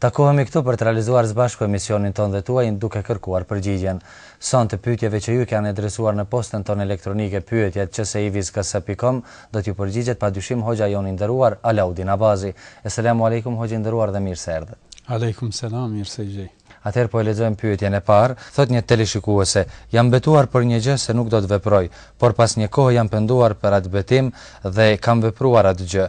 Takohemi këtu për të realizuar së bashku emisionin tonë dhe tuajin duke kërkuar përgjigjen sonte pyetjeve që ju kanë adresuar në postën tonë elektronike pyetje at qsivizhgs pikë kom do t'ju përgjigjet pa dyshim hoxha jonë i nderuar Alaudin Abazi. Eselamu alejkum hoxhë i nderuar dhe mirë se erdhe. Alejkum selam mirë se gjej. Atëherë po e lexojmë pyetjen e parë, thotë një teleshikuese, Jam betuar për një gjë se nuk do ta veproj, por pas një kohe jam penduar për atë betim dhe kam vepruar atë gjë.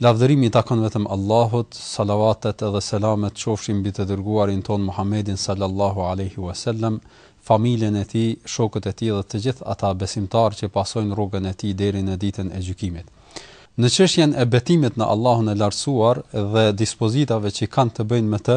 Lavdërimi i takon vetëm Allahut, salavatet dhe selamet qofshin mbi të Dërguarin tonë Muhammedin sallallahu alejhi ue selem, familjen e tij, shokët e tij dhe të gjithë ata besimtarë që pasojnë rrugën e tij deri në Ditën e Gjykimit. Në çështjen e betimit në Allahun e Lartësuar dhe dispozitave që kanë të bëjnë me të,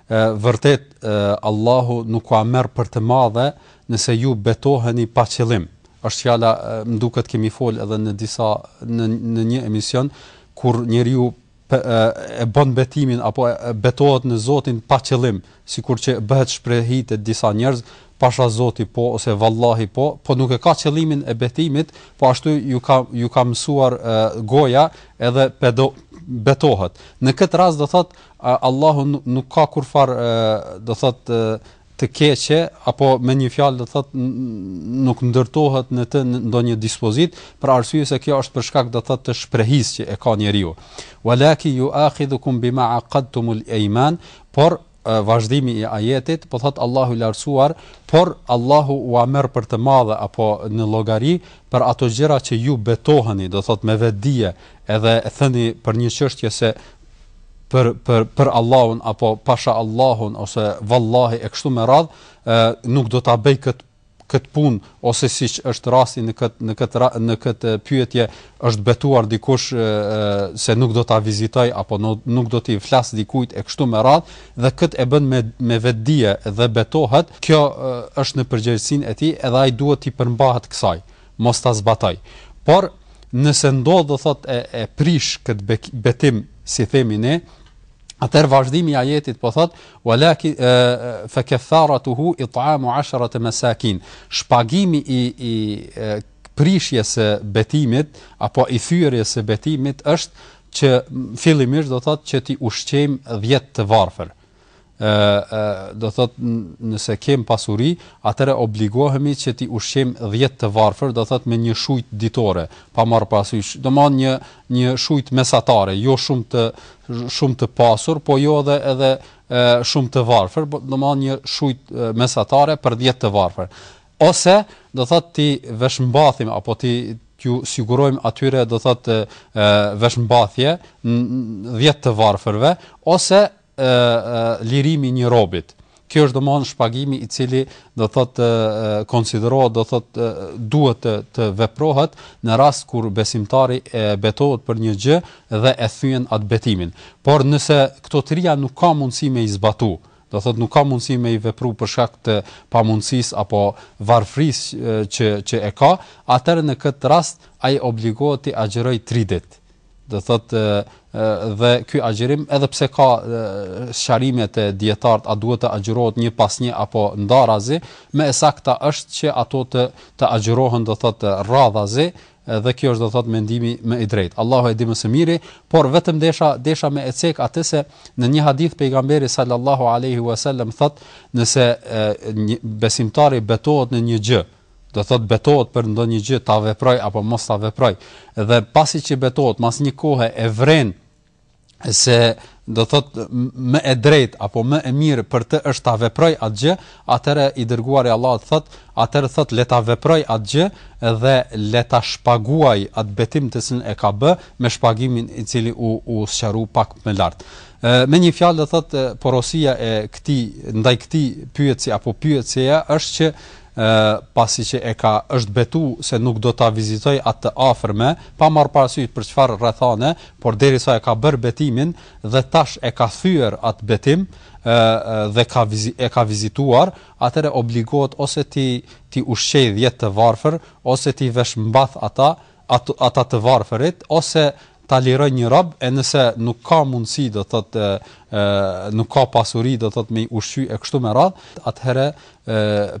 Vërtet, Allahu nuk ua merr për të madhe nëse ju betoheni pa qëllim. Është fjala, më duket kemi fol edhe në disa në në një emision kur njeriu e bën betimin apo betohet në Zotin pa qëllim, sikur që bëhet shprehi te disa njerëz, pasha Zoti po ose vallahi po, po nuk e ka qëllimin e betimit, po ashtu iu ka iu ka mësuar goja edhe pedo betohet. Në këtë rast do thotë Allahu nuk ka kurrfarë do thotë të keqe apo me një fjalë do thotë nuk ndërtohet në të ndonjë dispozitë për arsye se kjo është për shkak do thotë të shprehisë që e ka njeriu. Walakin yu'akhidhukum bima aqadtumul ayman, por vazhdimi i ajetit, po thot Allahu i lartësuar, por Allahu ua merr për të madhe apo në llogari për ato gjëra që ju betoheni, do thot me vetdije, edhe thëni për një çështje se për për për Allahun apo pasha Allahun ose vallahi e kështu me radh, ë nuk do ta bëj kët kët punë ose siç është rasti në kët në kët në kët pyetje është betuar dikush e, se nuk do ta vizitoj apo nuk, nuk do t'i flas dikujt e kështu me radh dhe kët e bën me me vetdije dhe betohet, kjo e, është në përgjegjësinë e tij edhe ai duhet t'i përmbahet kësaj. mos ta zbatoj. Por nëse ndodh do thotë e e prish kët betim si themi ne, atëherë vazhdimi i ajetit po thotë walakin fa kafaratuhu it'amu 'asharata masakin. Shpagimi i i prishjes së betimit apo i thyerjes së betimit është që fillimisht do thotë që t'i ushqejmë 10 të varfër. ë do thot nëse kem pasuri, atëherë obligohemi që t'i ushqejm 10 të varfër, do thot me një shujt ditore, pa marr parasysh, domethan një një shujt mesatare, jo shumë të shumë të pasur, po jo edhe edhe shumë të varfër, po domethan një shujt mesatare për 10 të varfër. Ose, do thotë t'i veshmbathim apo t'i t'ju sigurojmë atyre do thotë veshmbathje dhjetë të varfërve ose lirimi i një robit. Kjo është domthon shpagimi i cili do thot konsiderohet do thot duhet të të veprohet në rast kur besimtari e betohet për një gjë dhe e thyen atë betimin. Por nëse këto tria nuk ka mundësi me i zbatu, do thotë nuk ka mundësi me i vepru për shkak të pamundësisë apo varfërisë që që e ka, atëherë në këtë rast ai obligohet të agjërojë tri ditë. Do thotë dhe ky agjërim edhe pse ka sqarime te dijetarët a duhet të agjërohet një pas një apo ndarazi, më e saktë është që ato të të agjërohen do thotë radhazi, Dhe kjo është do thotë mendimi më i drejtë. Allahu e di më së miri, por vetëm desha desha me e cek atë se në një hadith pejgamberi sallallahu alaihi wasallam thotë nëse e, një, besimtari betohet në një gjë, do thotë betohet për ndonjë gjë ta veproj apo mos ta veproj. Dhe pasi që betohet, mas një kohe e vren se do thot më e drejt apo më e mirë për të është ta veproj atë gjë, atëherë i dërguari i Allahut thot, atëherë thot le ta veproj atë gjë dhe le ta shpaguaj atë betim të cilin e ka bë me shpagimin i cili u u sqaru pak më lart. Me një fjalë do thot porosia e këtij ndaj këtij pyetësi apo pyetëseje është që e pasi që e ka është betu se nuk do ta vizitoj atë të afërme, pa marrë parasysh për çfarë rrethane, por derisa e ka bërë betimin dhe tash e ka thyer atë betim, ë dhe ka e ka vizituar, atëherë obligohet ose t'i t'i ushqejë dhjetë të varfër, ose t'i veshmbath ata, ata të varfërit ose ta liroj një rob e nëse nuk ka mundësi do thot e, e nuk ka pasuri do thot me i ushqy e kështu me radh atëherë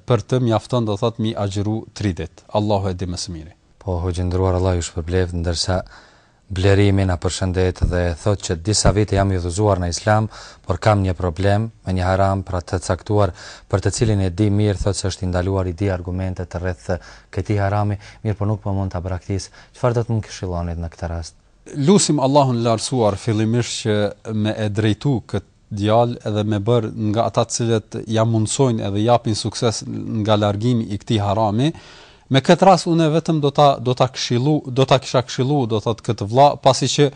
për të mjafton do thot m'i agjëru 3 ditë Allahu e di më së miri po hoxhë i nderuar Allahu ju shpërbleftë ndërsa Blerimi na përshëndet dhe thot që disa vite jam i udhëzuar në Islam, por kam një problem me një haram pra të caktuar, për të cilin e di mirë thot se është i ndaluar i di argumentet rreth Këtij harami, mirëpo nuk po mund ta braktis. Çfarë do të më këshillonit në këtë rast? Lusim Allahun e Lartësuar fillimisht që me e drejtu këtë djalë edhe me e bërë nga ata të cilët ja mundësojnë edhe japin sukses nga largimi i këtij harami. Me këtë rast unë vetëm do ta do ta këshillu, do ta kisha këshillu, do thot këtë vlla, pasi që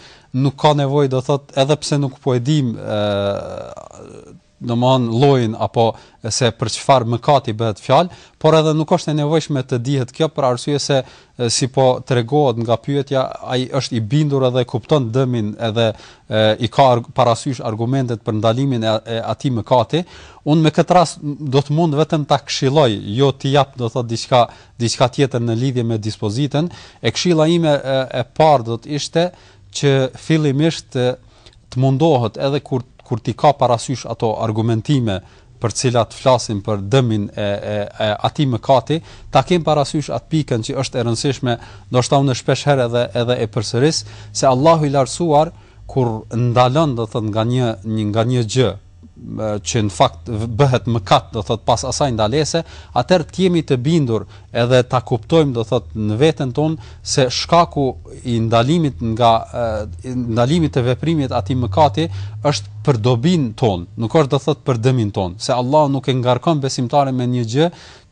nuk ka nevojë do thot edhe pse nuk po e dim ë domthon llojin apo se për çfarë mëkati bëhet fjalë, por edhe nuk është e nevojshme të dihet kjo për arsye se siç po tregohet nga pyetja, ai është i bindur edhe e kupton dëmin edhe e, i ka parasysh argumentet për ndalimin e, e atij mëkati. Unë me këtë rast do të mund vetëm ta këshilloj, jo t'i jap do të thotë diçka diçka tjetër në lidhje me dispozitën, e këshilla ime e, e parë do të ishte që fillimisht të mundohet edhe kur kur t'i ka parasysh ato argumentime për të cilat flasin për dëmin e e e atij mëkati, ta kemi parasysh atë pikën që është e rëndësishme, ndoshta unë shpesh herë edhe edhe e përsëris se Allahu i lartësuar kur ndalon do të thotë nga një nga një gjë, që në fakt bëhet mëkat, do thot pas asaj ndalese, atëherë të jemi të bindur edhe ta kuptojmë do thot në veten tonë se shkaku i ndalimit nga e, ndalimit të veprimit atij mëkati është për dobinë tonë, nuk është do thot për dëmin tonë, se Allahu nuk e ngarkon besimtarin me një gjë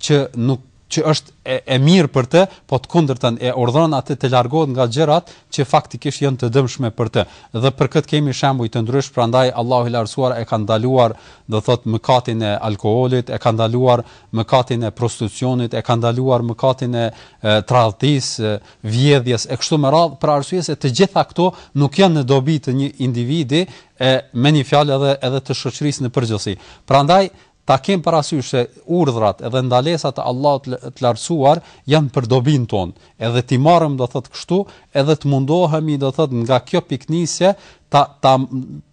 që nuk që është e, e mirë për të, po të kundërtën e urdhëron atë të largohet nga gjërat që faktikisht janë të dëmshme për të. Dhe për këtë kemi shembuj të ndryshëm, prandaj Allahu i Lartësuar e ka ndaluar, do thotë mëkatin e alkoolit, e ka ndaluar mëkatin e prostitucionit, e ka ndaluar mëkatin e, e tradhtisë, vjedhjes e kështu me radhë, për arsye se të gjitha këto nuk janë në dobi të një individi e me një fjalë edhe edhe të shoqërisë në përgjithësi. Prandaj Ta kemë parasysh se urdhrat edhe ndalesat e Allahut të Lartësuar janë për dobinë tonë, edhe t'i marrim do thotë kështu, edhe të mundohemi do thotë nga kjo pikënisje ta ta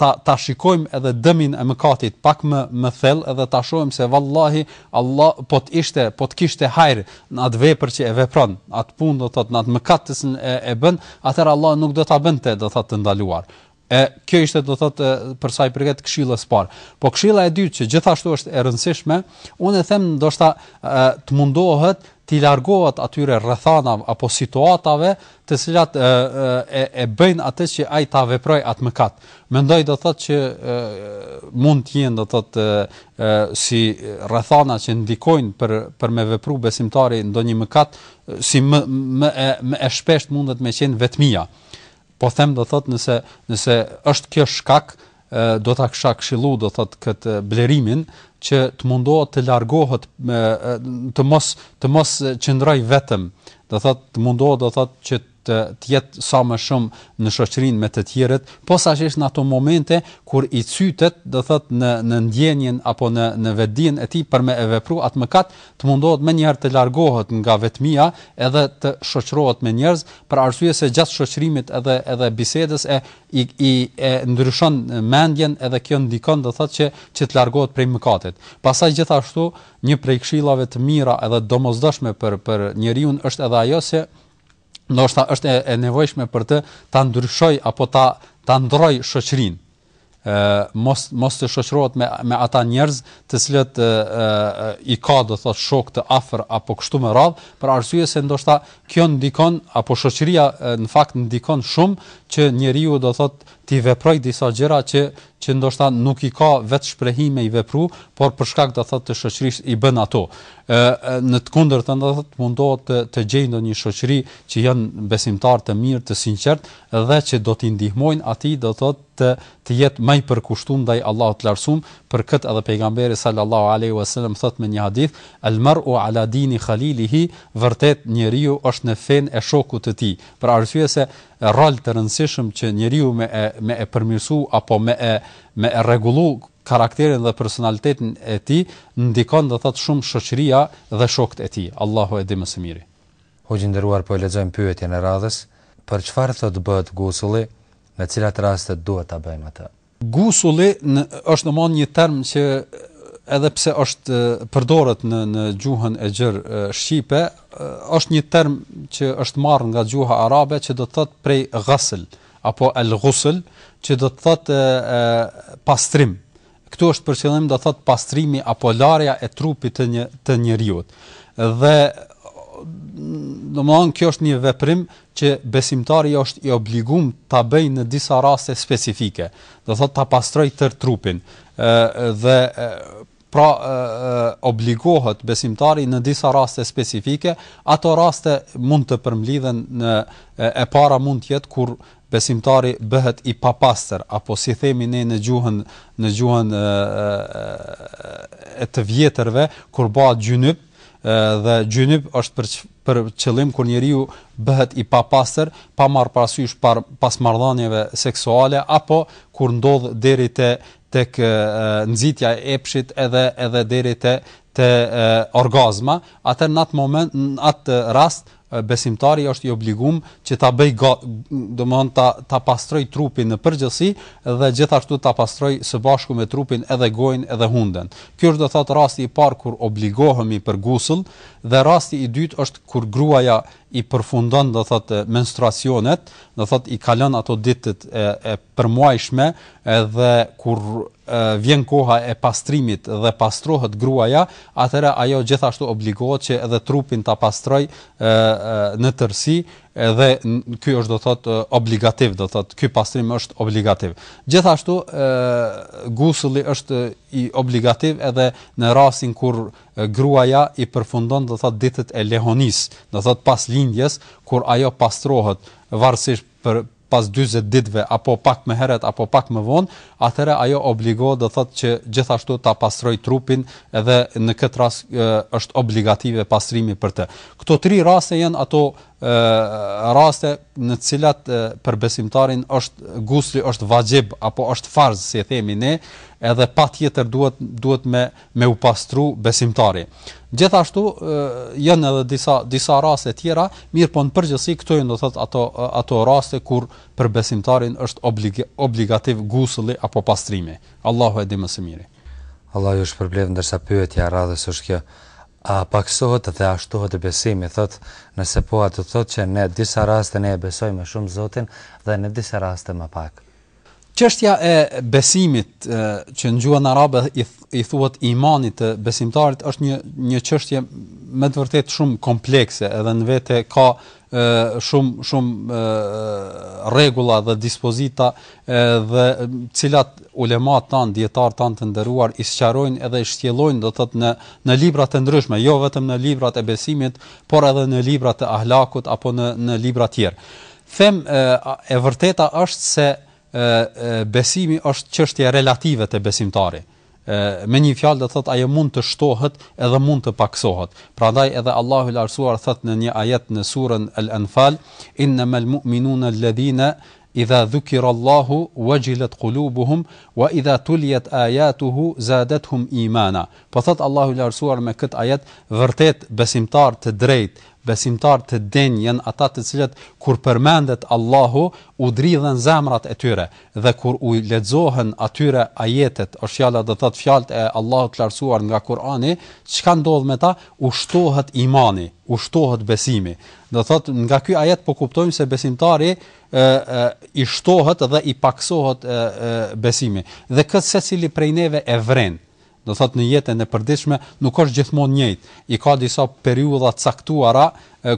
ta ta shikojmë edhe dëmin e mëkatit pak më më thellë edhe ta shohim se vallahi Allah po të ishte po të kishte hajr në atë vepër që e vepron, atë punë do thotë në atë mëkat që e e bën, atëherë Allahu nuk do ta bënte do thotë të ndaluar. E kjo ishte do thotë për sa i përket këshillës së parë. Po këshilla e dytë që gjithashtu është e rëndësishme, unë e them ndoshta të mundohet t'i largohet atyre rrethanave apo situatave të cilat e, e, e bëjnë atë që ai ta veprojë atë mëkat. Mendoj do thotë që e, mund të jenë do thotë si rrethana që ndikojnë për për me vepru besimtari ndonjë mëkat, si më më e, më e shpeshtë mundet me qenë vetmia Po them do thot nëse nëse është kjo shkak do ta kisha këshillu do thot kët Blerimin që të mundohet të largohet me të mos të mos qëndrojë vetëm do thot të mundohet do thot që të të jetë sa më shumë në shoqërinë me të tjerët, posaçërisht në ato momente kur i cytet, do thot në në ndjenjën apo në në vetdijen e tij për me e vepru atë mëkat, të mundohet menjëherë të largohet nga vetmia edhe të shoqërohet me njerëz për arsye se gjatë shoqërimit edhe edhe bisedës e i i e ndryshon mendjen edhe kjo ndikon do thotë që që të largohet prej mëkatit. Pastaj gjithashtu një prej këshillave të mira edhe të domosdoshme për për njeriun është edhe ajo se ndoshta është e, e nevojshme për të ta ndryshoj apo ta ta ndrroj shoqërinë. mos mos të shoqërohet me me ata njerëz të cilët e, e, i ka do thot shok të afër apo kështu me radhë për arsye se ndoshta kjo ndikon apo shoqëria në fakt ndikon shumë që njeriu do thot t'i veprojë disa gjëra që që ndoshta nuk i ka vetë shprehi me i vepru, por për shkak do thotë të shoqërisë i bën ato. Ë në të kundërtën do thotë mundohet të të gjejë ndonjë shoqëri që janë besimtarë të mirë, të sinqertë, dhe që do t'i ndihmojnë atij do të thotë të të jetë më i përkushtuar ndaj Allahut të Lartësumë, për këtë edhe Pejgamberi sallallahu alejhi ue selem thotë në një hadith, El mer'u ala dini khalilihi, vërtet njeriu është në fenë e shokut të tij, për arsye se rol të rëndësishëm që njeriu me e me e përmirësu apo me e me e rregullu karakterin dhe personalitetin e tij ndikon do të thotë shumë shoqëria dhe shokët e tij, Allahu e di më së miri. Hoxhë i nderuar po e lexojmë pyetjen e radhës, për çfarë thotë bëhet gusulli, në cilat raste duhet ta bëjmë atë? Gusulli në është domon një term që edhe pse është përdoret në në gjuhën e gjerë shqipe, është një term që është marrë nga gjuha arabe që do të thotë prej ghasl apo al-ghusl, që do të thotë pastrim, Këtu është për qëllim do thotë pastrimi apo larja e trupit të një të njeriut. Dhe domthon kjo është një veprim që besimtari është i obliguar ta bëjë në disa raste specifike. Do thotë ta pastrojë tërë trupin. ë dhe pra obligohet besimtari në disa raste specifike, ato raste mund të përmblidhen në e para mund të jetë kur besimtari bëhet i papastër apo si themi ne në gjuhën në gjuhën e të vjetërve kur bëhet xhynyp dhe xhynyp është për për qëllim kur njeriu bëhet i papastër pa marrë parasysh par, pas marrëdhënieve seksuale apo kur ndodh deri te tek nxitja e epshit edhe edhe deri te te orgazma atë në atë moment në atë rast besimtari është i obliguar që ta bëjë ga, domthon ta ta pastrojë trupin në përgjithësi dhe gjithashtu ta pastrojë së bashku me trupin edhe gojën edhe hundën. Ky është do thotë rasti i parë kur obligohemi për gusull dhe rasti i dytë është kur gruaja i përfundon do thotë menstruacionet, do thotë i kalon ato ditët e e përmuajshme dhe kur vjen koha e pastrimit dhe pastrohet gruaja, atëherë ajo gjithashtu obligohet që edhe trupin ta pastroj në tërësi dhe ky është do thot obligativ do thot ky pastrim është obligativ gjithashtu gusulli është obligativ edhe në rastin kur gruaja i përfundon do thot ditët e lehonisë do thot pas lindjes kur ajo pastrohet varësisht pas dyzet ditëve apo pak më herët apo pak më vonë, atëherë ajo obligohet do thotë që gjithashtu ta pastrojë trupin dhe në këtë rast është obligative pastrimi për të. Këto tri raste janë ato raste në të cilat për besimtarin është gusli është vaxhib apo është farz si e themi ne, edhe patjetër duhet duhet me me u pastru besimtari. Gjithashtu janë edhe disa disa raste tjera, mirëpo në përgjithësi këto janë do thot ato ato raste kur për besimtarin është oblig, obligativ gusulli apo pastrimi. Allahu e di më së miri. Allahu ju shpërbleft ndërsa pyetja e radhës është kjo. A pakësohet dhe a shtohet besimi, thot, nëse po a do të thotë që në disa raste ne e besojmë më shumë Zotin dhe në disa raste më pak. Çështja e besimit që në gjuhën arabe i thuhet imani të besimtarit është një një çështje me të vërtetë shumë komplekse, edhe në vete ka shumë shumë rregulla dhe dispozita dhe të cilat ulematë tanë dijetarët tanë të nderuar i sqarojnë edhe i shtjellojnë do thot në në libra të ndryshme, jo vetëm në librat e besimit, por edhe në librat e ahlakut apo në në libra të tjerë. Them, e vërteta është se besimi është çështje relative te besimtari. Me një fjalë do thotë ajo mund të shtohet edhe mund të pakësohet. Prandaj edhe Allahu i Lartësuar thotë në një ajet në surën Al-Anfal, "Innamal mu'minuna alladhina idha dhukira Allahu wajilat qulubuhum wa idha tuliyat ayatuhu zadathum imana." Po thotë Allahu i Lartësuar me këtë ajet, vërtet besimtarë të drejtë Besimtarë të denjë janë ata të cilët kur përmendet Allahu u dridhen zemrat e tyre dhe kur u lexohen atyre ajetet, është fjala do thotë fjalët e Allahut të Lartësuar nga Kur'ani, çka ndodh me ta, u shtohet imani, u shtohet besimi. Do thotë nga ky ajet po kuptojmë se besimtarit ë i shtohet dhe i pakësohet besimi. Dhe këtë secili prej neve e vëren. Do thotë në jetën e përditshme nuk është gjithmonë njëjtë, i ka disa periudha të caktuara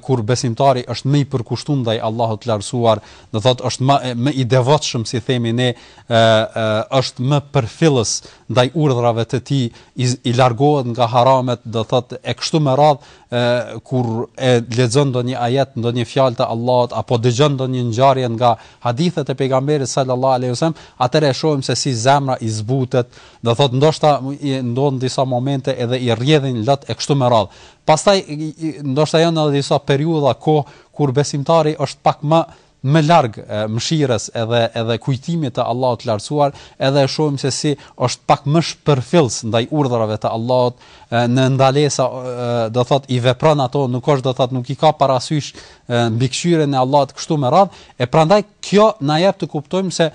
kur besimtari është më i përkushtuar ndaj Allahut të Lartësuar, do thotë është më më i devotshëm si themi ne, ë ë është më përfillës ndaj urdhrave të Tij, i i largohet nga haramet, do thotë e kështu me radhë, ë kur e lexon ndonjë ajet, ndonjë fjalë të Allahut apo dëgjon ndonjë ngjarje nga hadithet e pejgamberit sallallahu alejhi wasallam, atëherë e shohim se si zemra i zbutet, Do thotë ndoshta ndodh në disa momente edhe i rrjedhin lot e kështu me radhë. Pastaj ndoshta janë edhe disa periudha kohë kur besimtari është pak më më larg mëshirës edhe edhe kujtimit të Allahut të lartësuar, edhe e shohim se si është pak më shpërfillës ndaj urdhrave të Allahut, në ndalesa do thot i vepron ato, nuk është do thot nuk i ka parasysh mbikëqyrjen e Allahut kështu me radh, e prandaj kjo na jep të kuptojmë se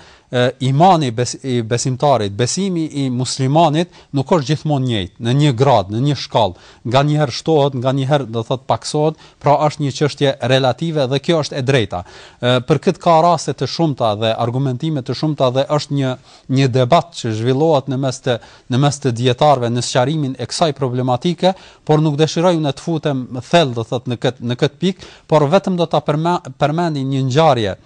imani i besimtarit, besimi i muslimanit nuk është gjithmonë njëjtë, në një grad, në një shkallë, nganjëherë shtohet, nganjëherë do thotë pakësohet, pra është një çështje relative dhe kjo është e drejta. Për këtë ka raste të shumta dhe argumentime të shumta dhe është një një debat që zhvillohet në mes të në mes të dietarëve në sqarimin e kësaj problematike, por nuk dëshiroj unë të futem thellë do thotë në këtë në këtë pikë, por vetëm do ta përmendi një ngjarje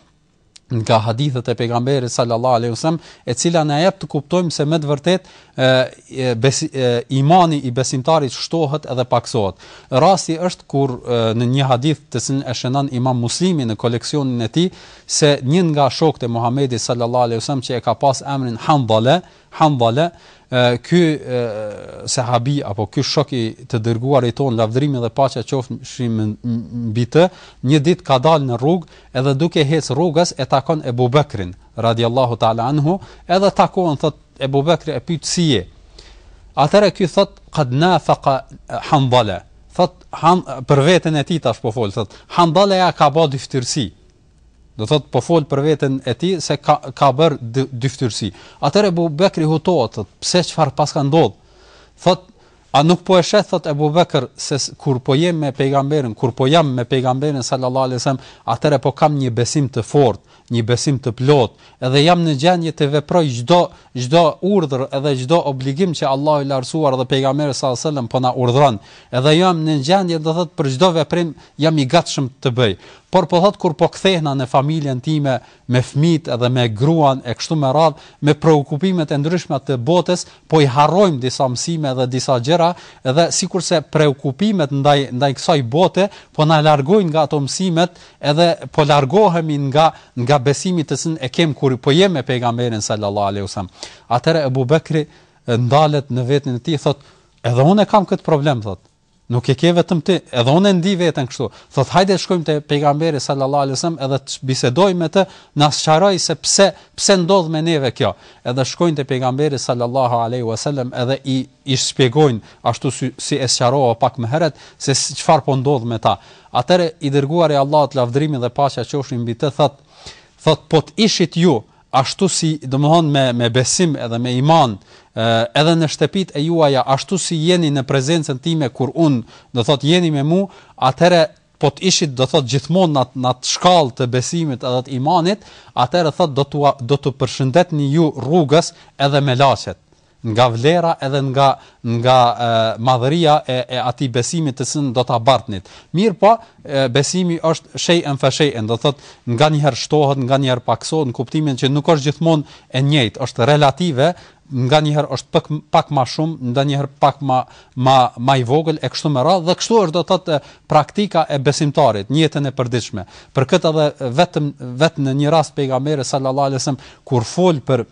nga hadithet e pejgamberit sallallahu alaihi wasallam, e cila na jep të kuptojmë se me të vërtet e, e, imani i besimtarit shtohet edhe paksohet. Rasti është kur e, në një hadith të cilin e shënon Imam Muslimi në koleksionin e tij se një nga shokët e Muhamedit sallallahu alaihi wasallam që e ka pas emrin Handhala, e, Handhale, ky sahabi apo ky shok i të dërguarit tonë lavdërimi dhe paqja qoftë mbi të, një ditë ka dalë në rrugë, edhe duke ecë rrugës e takon Ebu Bekrin, radiallahu ta'ala anhu, edhe takohen, thot, Ebu Bekri e pyt si je. Atëre ky thot, qad nafaqa Handhale, thot, han, për veten e tij tash po fol, thot, Handhale ja ka ba dyftyrësi, Do thot po fol për veten e tij se ka ka bër dyftyrsi. Atëherë Abu Bekri hutohet, thot, pse çfarë paska ndodh? Thot, a nuk po e sheh thot Abu Bekr se kur po jem me pejgamberin, kur po jam me pejgamberin sallallahu alajhi wasallam, atëherë po kam një besim të fortë, një besim të plotë, edhe jam në gjendje të veproj çdo çdo urdhër edhe çdo obligim që Allahu i lartësuar dhe pejgamberi sallallahu alajhi wasallam po na urdhëron. Edhe jam në gjendje do thot për çdo veprim jam i gatshëm të bëj. por po thotë kur po kthehna ne familjen time me fëmijët edhe me gruan e kështu me radhë me preokupimet e ndryshme të botës po i harrojmë disa mësime edhe disa gjëra edhe sikurse preokupimet ndaj ndaj kësaj bote po na largojnë nga ato mësimet edhe po largohemi nga nga besimi të cilin e kem kur po jem me pejgamberin sallallahu alaihi wasallam atëre Abu Bekri ndalet në veten e tij thot edhe unë kam kët problem thot Nuk e ke vetëm ti, edhe unë e ndi veten kështu. Thot hajde të shkojmë te pejgamberi sallallahu alajhi wasallam edhe të bisedojmë me të, të na sqaroj se pse pse ndodh me neve kjo. Edhe shkojnë te pejgamberi sallallahu alajhi wasallam edhe i i shpjegojnë ashtu si, si e sqarova pak më herët se çfarë po ndodh me ta. Atëre i dërguari i Allahut lavdërimi dhe paqja qofshin mbi të thot thot po të ishit ju ashtu si domthon me me besim edhe me iman edhe në shtëpitë e juaja ashtu si jeni në prezencën time kur un do thot jeni me mu atëre po të ishit do thot gjithmonë n'at n'at shkallë të besimit edhe të imanit atëre thot do të do t'u përshëndetnin ju rrugës edhe melaqet nga vlera edhe nga nga madhëria e e atij besimit të cilin do ta bartnit. Mirpo besimi është shejen fe shejen, do thot nganjëherë shtohet, nganjëherë pakësohet në kuptimin që nuk është gjithmonë e njëjtë, është relative, nganjëherë është pak pak më shumë, nganjëherë pak më më më i vogël e kështu me radhë dhe kështu është do thot praktika e besimtarit në jetën e përditshme. Për këtë edhe vetëm vetëm në një rast pejgamberi sallallahu alajhi wasallam kur fol për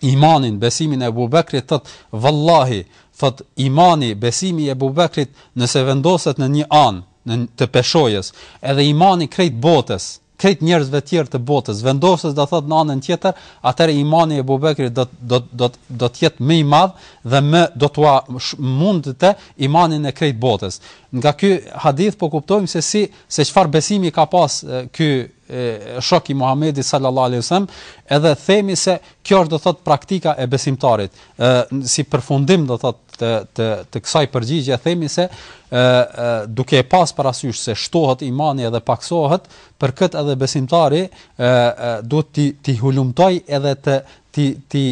imanin, besimin e Ebu Bekrit, thot, vallahi, thot, imani, besimi i Ebu Bekrit, nëse vendoset në një anë, në të peshojës, edhe imani krejt botës, krejt njerëzve tjerë të botës, vendoset do thot në anën tjetër, atër imani i Ebu Bekrit do, do, do, do të jetë më i madh dhe me do t'ua mundte imanin e krejt botës. Nga ky hadith po kuptojmë se si, se çfarë besimi ka pas ky shok i Muhamedit sallallahu alejhi wasallam, edhe themi se kjo është do thot praktika e besimtarit. Ë si përfundim do thot të të të kësaj përgjigje themi se ë duke e pas parasysh se shtohet imani edhe paksohet, për këtë edhe besimtari ë duhet t'i t'i hulumtoj edhe të t'i t'i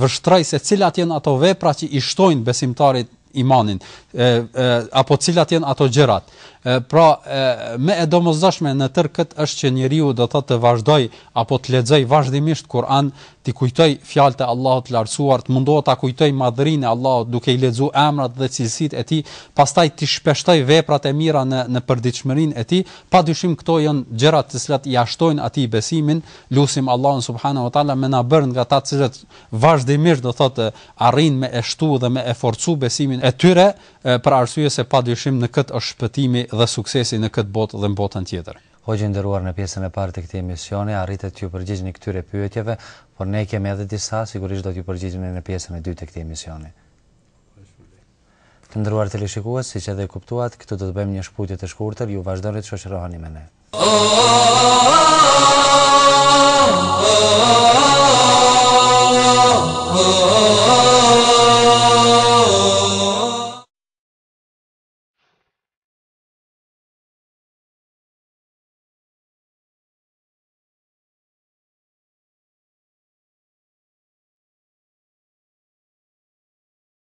vështroj se cilat janë ato vepra që i shtojnë besimtarit imanin e, e apo cilat janë ato gjërat. E, pra, e, më e domosdoshme në tërë këtë është që njeriu do thot të vazhdoj apo të lexoj vazhdimisht Kur'an, t'i kujtoj fjalët e Allahut të lartësuar, të mundohet ta kujtoj madhërinë e Allahut duke i lexuar emrat dhe cilësitë e tij, pastaj t'i shpeshtoj veprat e mira në në përditshmërinë e tij, padyshim këto janë gjërat të cilat ia shtojnë atij besimin, lusim Allahun subhanahu wa taala me na bërë nga ata të cilët vazhdimisht do thotë arrijnë me e shtu dhe me e forcu besimin e tyre, për arsye se pa dyshim në këtë është shpëtimi dhe suksesi në këtë botë dhe në botën tjetër. Hoxhë i nderuar në pjesën e parë të këtij emisioni arritët t'ju përgjigjni këtyre pyetjeve, por ne kemi edhe disa, sigurisht do t'ju përgjigjeni në pjesën e dytë të këtij emisioni. Të nderuar teleshikues, siç edhe e kuptuat, këtu do të bëjmë një shkputje të shkurtër, ju vazhdoni të shoqëroheni me ne.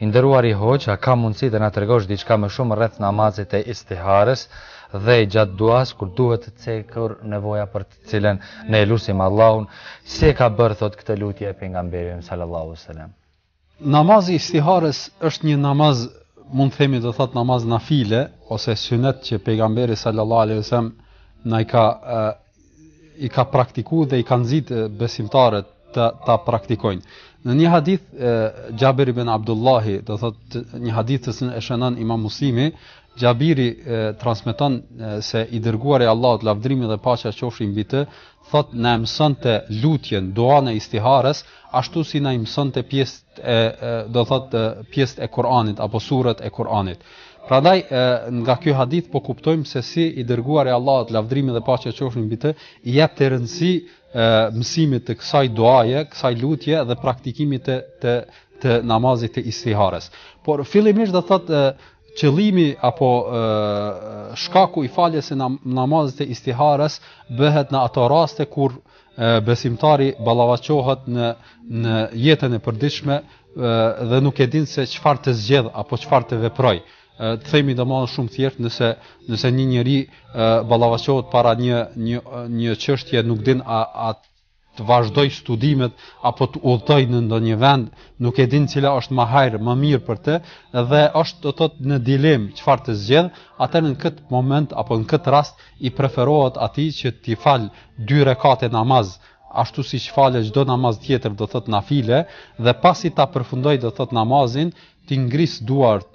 I nderuari hoxhë a ka mundësi të na tregosh diçka më shumë rreth namazit të istihares dhe gjatë duas kur duhet të cekur nevoja për të cilën ne e lusim Allahun si e ka bërë thotë këtë lutje pejgamberi sallallahu alejhi selam Namazi i istihares është një namaz mund të themi do thotë namaz nafile ose synet që pejgamberi sallallahu alejhi selam na i ka i ka praktiku dhe i ka nxit besimtarët të ta praktikojnë. Në një hadith Xhabir ibn Abdullahi, do thot një hadith që e shënon Imam Muslimi, Xhabiri transmeton se i dërguari i Allahut lavdrimi dhe paqja qofshin mbi të, thot na mësonte lutjen, duan e istihares, ashtu si na mësonte pjesë e, e do thot pjesët e Kur'anit apo surat e Kur'anit. Prandaj nga ky hadith po kuptojmë se si i dërguari i Allahut lavdrimi dhe paqja qofshin mbi të, i jepte rëndësi mësimit të kësaj duaje, kësaj lutje dhe praktikimit të të të namazit të istihares. Por fillimisht do thot qëllimi apo e, shkaku i faljes së namazit të istihares bëhet në ato raste kur e, besimtari ballavaçohet në në jetën e përditshme dhe nuk e din se çfarë të zgjedh apo çfarë të veprojë të themi do thotë shumë thjesht nëse nëse një njeri ballavaçohet para një një një çështje nuk din a a të vazhdoj studimet apo të udhtoj në ndonjë vend, nuk e din cila është më hajr, më mirë për të dhe është do të thotë në dilemë çfarë të zgjedh, atëherë në këtë moment apo në këtë rast i preferohet atij që t'i fal dy rekate namaz ashtu siç falet çdo namaz tjetër do thot nafile dhe pasi ta përfundoj do thot namazin t'i ngris duart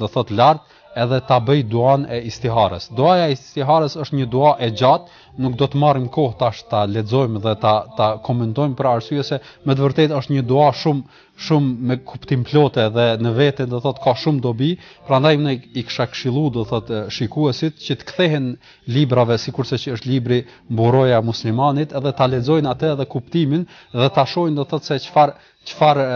do thot lart edhe ta bëj duan e istihares. Duaja e istihares është një dua e gjatë, nuk do të marrim kohë tash ta lexojmë dhe ta ta komentojmë për arsye se me të vërtetë është një dua shumë shumë me kuptimplote dhe në vete do thot ka shumë dobi, prandaj unë i kisha këshillu do thot shikuesit që të kthehen librave sikurse që është libri Mburoja e muslimanit edhe ta lexojnë atë edhe kuptimin dhe ta shohin do thot se çfarë çfarë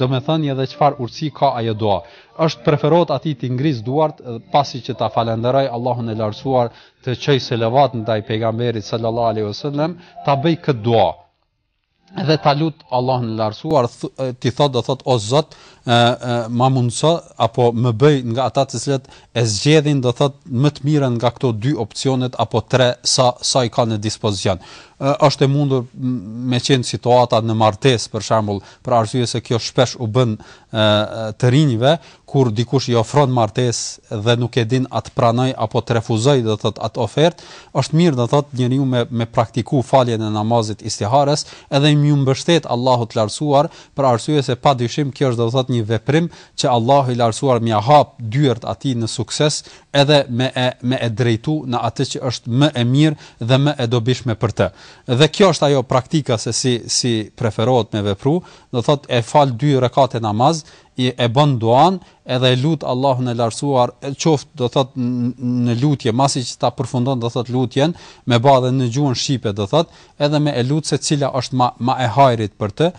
domethënie dhe çfarë urtësi ka ajo dua. Është preferohet aty të ngris duart pasi që ta falënderoj Allahun e Lartësuar të çoj selavat ndaj pejgamberit sallallahu alaihi wasallam, ta bëj këtë dua. dhe ta lut Allahun e lartësuar t'i thot do thot o Zot ma mundso apo më bëj nga ata të cilët e zgjedhin do thot më të mirën nga këto dy opsionet apo tre sa sa i ka në dispozicion është e mundur me qenë situata në martesë për shembull për arsye se kjo shpesh u bën të rinjve kur dikush i ofron martesë dhe nuk e din a të pranoj apo të refuzoj do thot atë ofertë është mirë do thot njeriu me me praktiku faljen e namazit istihares edhe m'ju mbështet Allahut të lartësuar për arsye se pa dyshim kjo është do thot një veprim që Allahu i lartësuar m'ia hap dyert atij në sukses edhe me e me e drejtu në atë që është më e mirë dhe më e dobishme për të dhe kjo është ajo praktika se si si preferohet me vepru do të thotë e fal dy rekate namaz, e bën duanë edhe e lut Allahun e lartësuar, qoftë do thotë në lutje, masi që ta përfundon do thotë lutjen, me bë edhe në gjuhën shqipe do thotë, edhe me e lut se cila është më më e hajrit për të,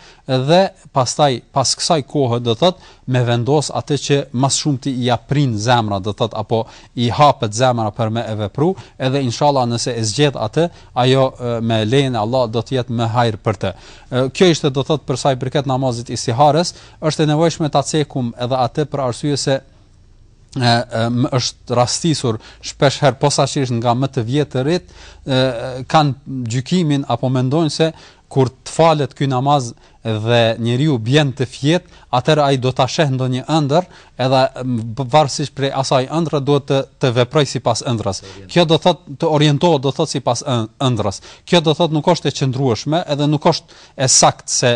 dhe pastaj pas kësaj kohe do thotë me vendos atë që më së shumti ia prin zemra do thotë apo i hapet zemra për me e vepru, edhe inshallah nëse e zgjedh atë, ajo me lejen e Allahut do të jetë më hajër për të. Kjo ishte do thotë për sa i përket namazit istihares, është e nevojshme ta cekum edhe atë për arsye se ë më është rastisur shpesh herë posaçërisht nga më të vjetërit ë kanë gjykimin apo mendojnë se kur të falet ky namaz dhe njeriu bjen të fjetë, atëherë ai do ta sheh ndonjë ëndërr, edhe varësisht prej asaj ëndrre duhet të veprojë sipas ëndrrës. Kjo do thotë të orientohet, do thotë sipas ëndrrës. Kjo do thotë nuk është e qëndrueshme, edhe nuk është e saktë se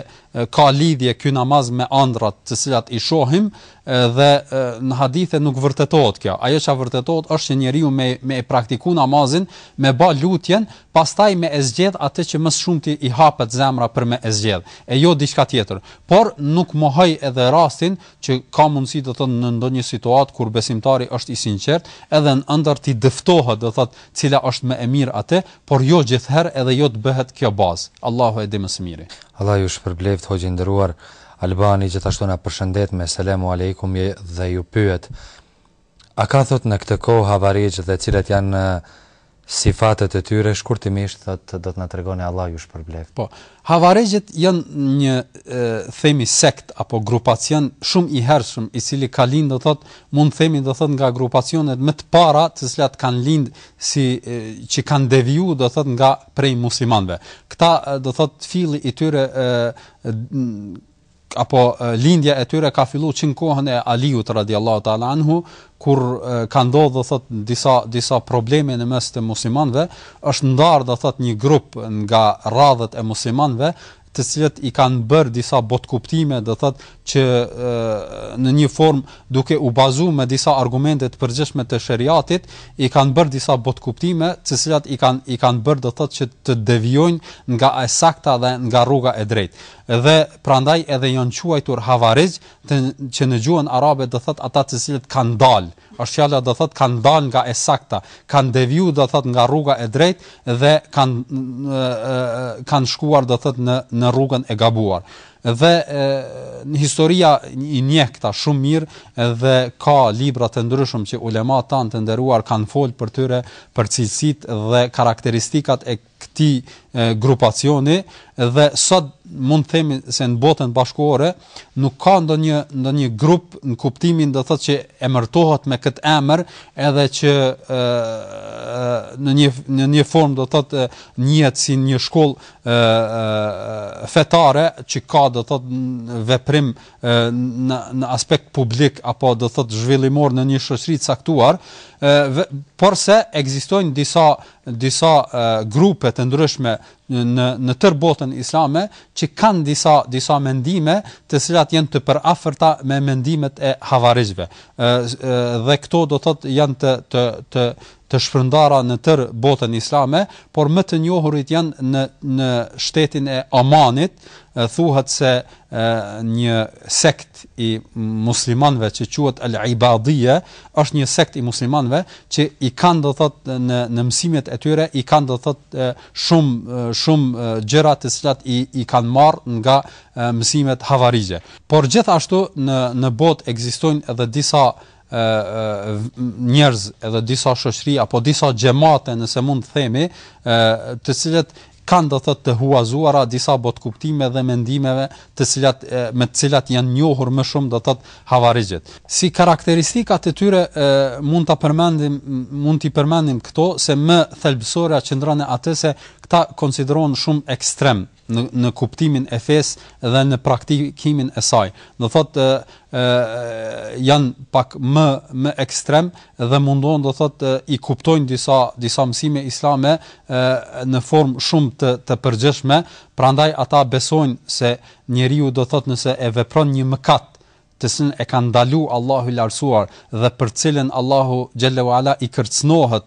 ka lidhje ky namaz me ëndrrat, të cilat i shohim, dhe në hadithe nuk vërtetohet kjo. Ajo çka vërtetohet është që njeriu me me e praktiku namazin, me bë lutjen, pastaj me e zgjedh atë që më së shumti i hapet zemra për me e zgjedh, e jo diçka tjetër. Por, nuk mohoj edhe rastin që ka mundësi do thotë në ndonjë situatë kur besimtari është i sinqertë, edhe në ëndërr t'i dëftohet do thotë cila është më e mirë atë, por jo gjithëherë edhe jo të bëhet kjo bazë. Allahu e di më së miri. Allah ju shpërbleftë hoxhë i nderuar Albani gjithashtu na përshëndet me Selamu Alejkum dhe ju pyet, A ka thotë në këtë kohë havarixhë dhe cilat janë sifatet e tyre shkurtimisht thotë do të na tregoni Allahu ju shpërbleftë. Po. Havarixhët janë një themi sektë apo grupacion shumë i hershëm i cili ka lind do thotë mund të themi do thotë nga grupacionet më të para të cilat kanë lind si e, që kanë deviju do thotë nga prej muslimanëve. Këta do thotë filli i tyre apo lindja e tyre ka fillu që në kohën e Aliut radiallahu ta'ala anhu, kur ka ndodhë do thot disa, disa probleme në mes të muslimanve, është ndarë do thot një grup nga radhët e muslimanve, të cilët i kanë bërë disa botkuptime, do thot që e, në një formë duke u bazu me disa argumente të përgjithshme të sheriatit, i kanë bërë disa botkuptime, të cilat i kanë i kanë bërë do thot që të devijojnë nga e sakta dhe nga rruga e drejtë. Dhe prandaj edhe janë quajtur Havarixh, të, që në gjuhën arabe do thotë ata të cilët kanë dalë. Është fjala do thotë kanë dalë nga e sakta, kanë deviju do thotë nga rruga e drejtë dhe kanë kanë shkuar do thotë në në rrugën e gabuar dhe e, historia i njeh këta shumë mirë dhe ka libra të ndryshëm që ulemat tanë të nderuar kanë folë për tyre për cilësitë dhe karakteristikat e këtij grupacioni dhe sot mund të themi se në botën bashkëkohore nuk ka ndonjë ndonjë grup në kuptimin do të thotë që emërtohet me këtë emër edhe që ë në një në një formë do të thotë njihet si një shkollë ë fetare që ka do të thotë veprim e, në në aspekt publik apo do të thotë zhvillimor në një shoqëri të caktuar ë porse ekzistojnë disa disa grupe të ndryshme në në tërë botën islame që kanë disa disa mendime të cilat janë të përafërta me mendimet e havarixhve dhe këto do thotë janë të të të të shpërndara në tërë botën islame, por më të njohurit janë në në shtetin e Omanit, thuhet se një sekt i muslimanëve që quhet El Ibadije, është një sekt i muslimanëve që i kanë do thot në në mësimet e tyre i kanë do thot shumë shumë gjëra të cilat i i kanë marr nga mësimet havarixhe. Por gjithashtu në në botë ekzistojnë edhe disa njerëz edhe disa shoqëri apo disa xhemate nëse mund të themi ë të cilët kanë do thot të huazuara disa botkuptime dhe mendimeve të cilat me të cilat janë njohur më shumë do thot havarixhet si karakteristika të tyre e, mund ta përmendim mund t'i përmendim këto se më thelbësora qëndron n'atë se këta konsiderohen shumë ekstrem në në kuptimin e fesë dhe në praktikimin e saj. Do thotë ë janë pak më më ekstrem dhe mundohen do thotë i kuptojnë disa disa mësime islame ë në formë shumë të të përgjithshme, prandaj ata besojnë se njeriu do thotë nëse e vepron një mëkat të cilin e ka ndalu Allahu i Lartësuar dhe për të cilin Allahu xhelle ve ala i kërcënohet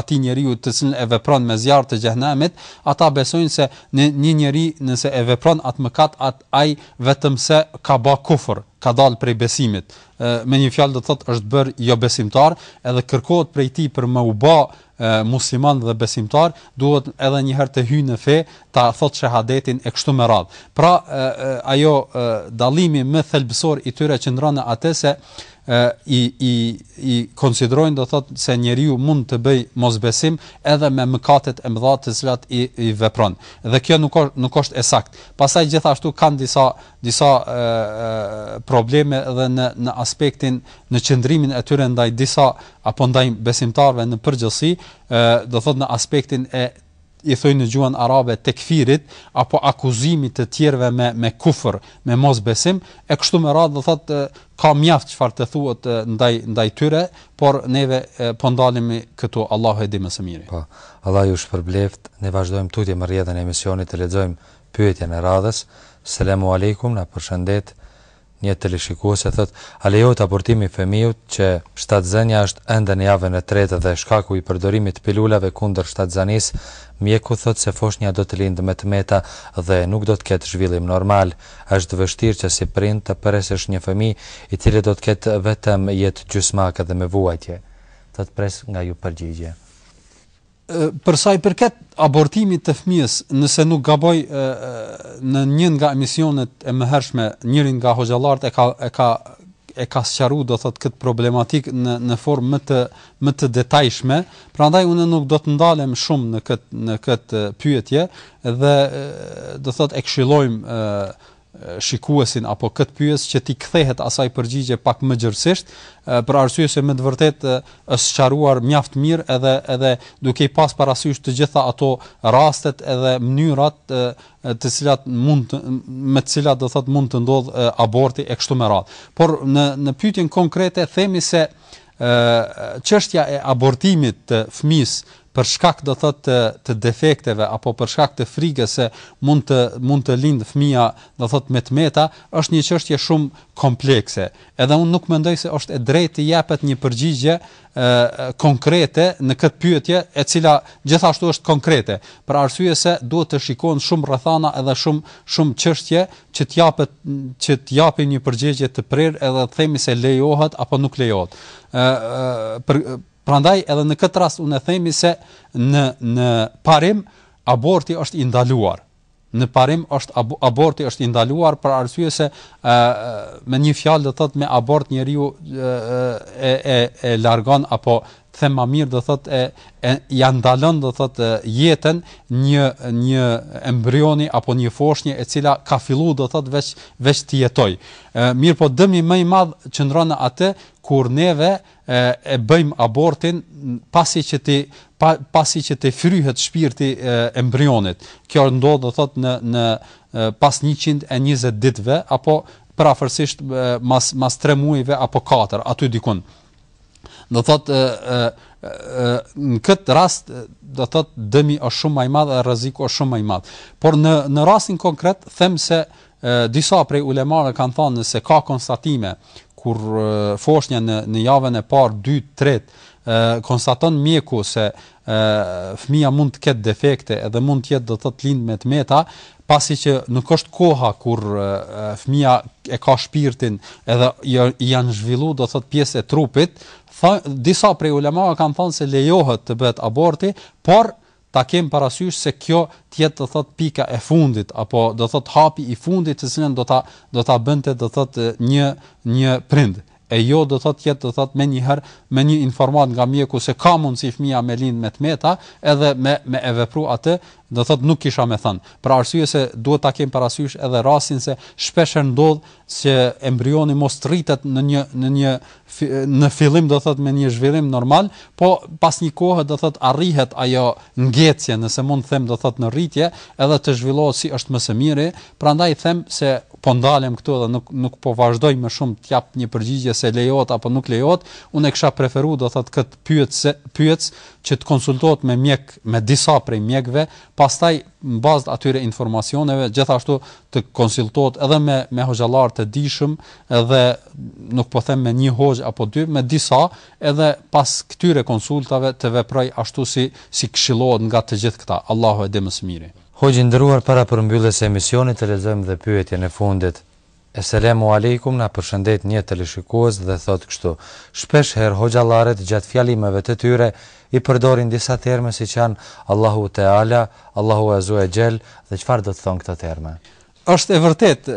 atij njeriu të cilin e vepron me zjarr të xhehenemit, ata besojnë se një njeri nëse e vepron atë mëkat, atë ai vetëm se ka bë kufër, ka dalë prej besimit. Me një fjalë do të thotë është bërë jo besimtar, edhe kërkohet prej tij për me u bë musliman dhe besimtar duhet edhe një herë të hyjë në fe, ta thotë shahadetin e kështu me radhë. Pra, ajo dallimi më thelbësor i tyre qëndron në atë se i i i konsiderojnë do thotë se njeriu mund të bëjë mosbesim edhe me mëkatet e mëdha të cilat i, i vepron. Dhe kjo nuk është nuk është e saktë. Pastaj gjithashtu kanë disa disa probleme dhe në në aspektin në qëndrimin e tyre ndaj disa apo ndaj besimtarëve në përgjithësi, do thotë në aspektin e i thonë në gjuhën arabe tekfirit apo akuzimit të tjerëve me me kufër, me mosbesim, e kështu me radhë do thotë ka mjaft çfarë të thuhet ndaj ndaj tyre, por neve po ndalemi këtu Allahu e di më së miri. Po. Allah ju shpërbleftë. Ne vazhdojmë tutje me rrjedhën e emisionit të lexojmë pyetjen e radhës, Selamu Alejkum, na përshëndet një teleshikuese thotë, A lejohet abortimi i fëmiut që shtatzënia është ende në javën e tretë nga shkaku i përdorimit të pilulave kundër shtatzënisë, mjeku thotë se foshnja do të lindë me të meta dhe nuk do të ketë zhvillim normal. Është vështirë që si prind të presësh një fëmijë i cili do të ketë vetëm jetë gjysmake dhe me vuajtje. Thotë pres nga ju përgjigje. Për sa i përket abortimit të fëmijës, nëse nuk gaboj në një nga emisionet e mëhershme njëri nga hoxhallarët e ka e ka e ka sqaruar do thot kët problematikë në në formë më të më të detajshme, prandaj unë nuk do të ndalem shumë në kët në kët pyetje dhe do thot e këshillojmë shikuesin apo këtë pyes që t'i kthehet asaj përgjigje pak më gjerësisht, për arsye se me të vërtetë është sqaruar mjaft mirë edhe edhe duke i pas parasysh të gjitha ato rastet edhe mënyrat të cilat mund të, me të cilat do thot mund të ndodhë aborti e kështu me radhë. Por në në pyetjen konkrete themi se çështja e abortimit të fëmijës për shkak do thotë të, të defekteve apo për shkak të frigës se mund të mund të lindë fëmija do thotë me të meta është një çështje shumë komplekse edhe unë nuk mendoj se është e drejtë të jepet një përgjigje konkrete në këtë pyetje e cila gjithashtu është konkrete për arsye se duhet të shikohen shumë rrethana edhe shumë shumë çështje që të japet që të japim një përgjigje të prerë edhe të themi se lejohet apo nuk lejohet. ë për prandaj edhe në këtë rast unë them se në në parim aborti është i ndaluar. Në parim është aborti është i ndaluar për arsye se ë me një fjalë do thotë me abort njeriu e e e largon apo them ma mirë do thot e, e ja ndalon do thot jetën një një embrioni apo një foshnje e cila ka filluar do thot veç veç të jetojë. Ë mirëpo dëmi më i madh qëndron në atë kur neve e, e bëjmë abortin pasi që t'i pa, pasi që t'i fryhet shpirti e, embrionit. Kjo ndodh do thot në në pas 120 ditëve apo prafërsisht mas mas 3 muajve apo 4 aty dikun. do thot ë në kët rast do thot dëmi është shumë më i madh dhe rreziku është shumë më i madh. Por në në rastin konkret them se e, disa prej ulemave kanë thënë nëse ka konstatime kur foshnja në në javën e parë, dytë, tretë konstaton mjeku se Ë, fëmija mund të ketë defekte edhe mund të jetë do të thotë lind me të meta, pasi që nuk është koha kur fëmija e ka shpirtin edhe i janë zhvillu do të thotë pjesë e trupit të tij, disa prej ulemave kanë thënë se lejohet të bëhet aborti, por ta kem parasysh se kjo të jetë do thot pika e fundit apo do thot hapi i fundit të cilën do ta do ta bënte do thot një një prind E jo do thotë të jetë do thotë menjëherë me një informatë nga mjeku se ka mundësi fëmija me lindë me të meta edhe me me e vepru atë do thotë nuk kisha me thënë për arsye se duhet ta kemë parasysh edhe rastin se shpesh herë ndodh se embrioni mos të rritet në një në një në fillim do thotë me një zhvillim normal po pas një kohe do thotë arrihet ajo ngecje nëse mund të them do thotë në rritje edhe të zhvillohet si është më së miri Prandaj them se po ndalem këtu dhe nuk nuk po vazhdoj më shumë të jap një përgjigje se lejohet apo nuk lejohet. Unë e kisha preferuar do thotë kët pyetës pyetës që të konsultohet me mjek, me disa prej mjekëve, pastaj në bazë të atyre informacioneve gjithashtu të konsultohet edhe me me hoxhallarë të dijshëm dhe nuk po them me një hoxhë apo dy, me disa edhe pas këtyre konsultave të veprojë ashtu si si këshillohet nga të gjithë këta. Allahu e di më së miri. Hoxhë i nderuar para përmbylljes së emisionit të lexojmë dhe pyetjen e fundit. Eselamu Alejkum na përshëndet një teleshikues dhe thotë kështu, Shpesh herë hoxhallarët gjatë fjalimeve të tyre i përdorin disa terme siç janë Allahu Teala, Allahu Azze ue Xhel dhe çfarë do të thonë këto terme? Është e vërtetë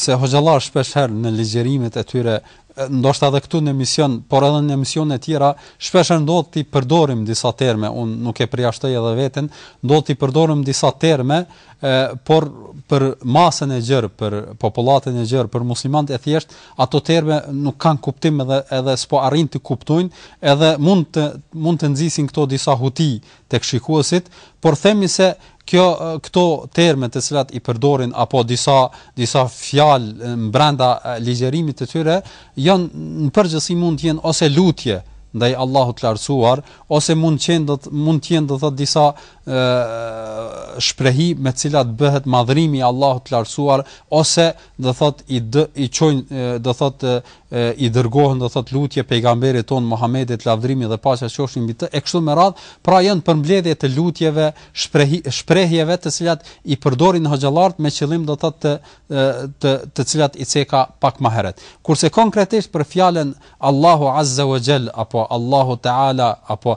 se hoxhallarët shpesh herë në ligjërimet e tyre, ndoshta edhe këtu në emision, por edhe në emisione të tjera, shpesh herë ndodh t'i përdorim disa terme, unë nuk e përjashtoj edhe veten, ndodh t'i përdorim disa terme, e, por për masën e gjerë, për popullatën e gjerë, për muslimanët e thjeshtë, ato terme nuk kanë kuptim edhe edhe s'po arrijnë të kuptojnë, edhe mund të mund të nxisin këto disa huti tek shikuesit, por themi se Kjo këto terme të cilat i përdorin apo disa disa fjalë brenda ligjërimit të tyre janë në përgjithësi mund të jenë ose lutje ndaj Allahut të lartësuar ose mund të jenë mund të jenë do thotë disa ë shprehi me të cilat bëhet madhërimi i Allahut të lartësuar ose do thotë i dë, i çojnë do thotë i dërgohen do thotë lutje pejgamberit tonë Muhamedit lavdërimi dhe paqja qofshin mbi të e kështu me radhë, pra janë përmbledhje të lutjeve, shprehi, shprehjeve të cilat i përdorin hoxhallarët me qëllim do thotë të të të cilat i ceka pak më herët. Kurse konkretisht për fjalën Allahu Azze ue Xhel apo Allahu Teala apo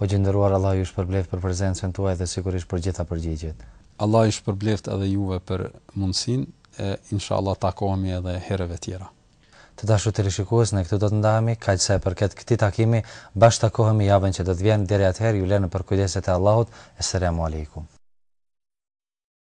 Hoxhë i nderuar Allahu ju shpërbleftë për prezencën tuaj dhe sigurisht për gjitha përgjigjet. Allah ju shpërbleftë edhe juve për mundësinë e inshallah takohemi edhe herëve tjera. Të dashur teleshikues ne këtu do të ndahemi, kaq sa i përket këtij takimi, bashkë takohemi javën që do të vjen, deri atëherë ju lë në përkujdesjet e Allahut, Eselamu Alejkum.